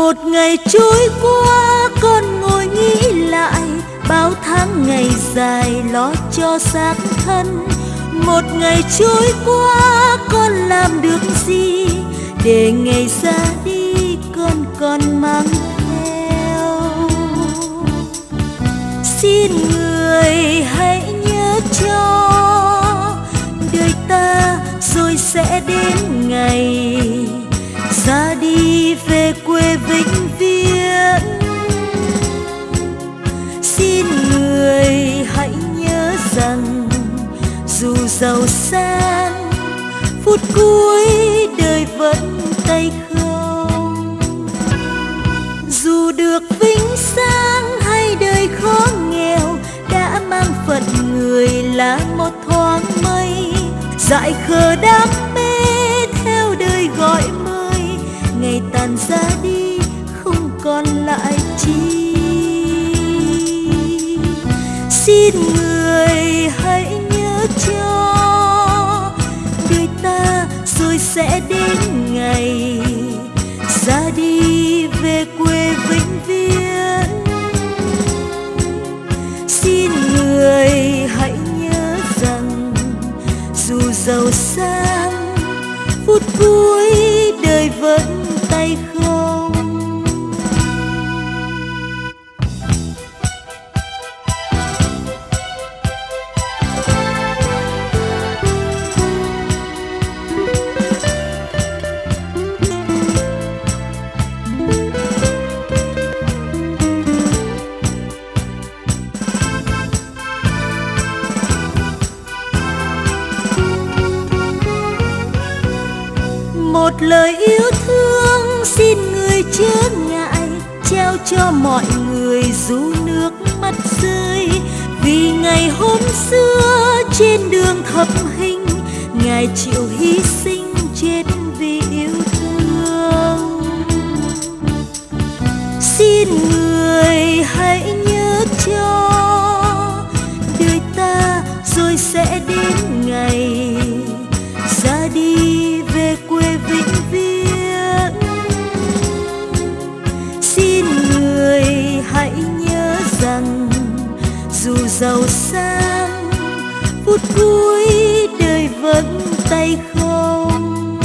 một ngày trôi qua bao tháng ngày dài lo cho xác thân. Một ngày trôi qua con làm được gì để ngày ra đi con còn mang theo? Xin người hãy nhớ cho, đời ta rồi sẽ đến ngày giàu sang, phút cuối đời vẫn tay không. Dù được vinh sang hay đời khó nghèo, đã mang phận người là một thoáng mây. Dại khờ đam mê theo đời gọi mời ngày tàn ra đi không còn lại chi. Xin người hãy ngày, ra đi về quê vĩnh viễn. Xin người hãy nhớ rằng, dù giàu sang, phút cuối đời vẫn một lời yêu thương, xin người chớ ngại, trao cho mọi người dù nước mắt rơi. Vì ngày hôm xưa, trên đường thập hình, ngài chịu hy sinh chết vì yêu thương. Xin người hãy nhớ cho, đời ta rồi sẽ đến vui cuối đời vẫn tay không.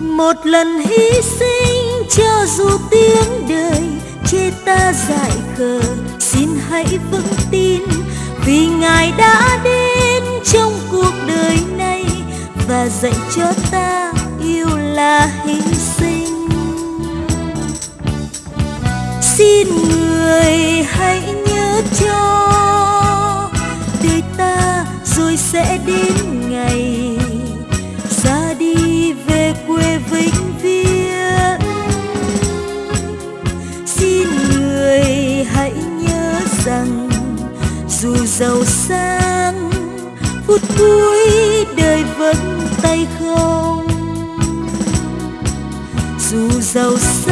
Một lần hy sinh cho dù tiếng đời, chê ta dại khờ, xin hãy vững tin vì ngài đã đến trong cuộc đời này và dạy cho ta yêu là hy sinh. Xin người hãy nhớ cho rồi sẽ đến ngày ra đi về quê vĩnh viễn. Xin người hãy nhớ rằng dù giàu sang, phút cuối đời vẫn tay không. Dù giàu sang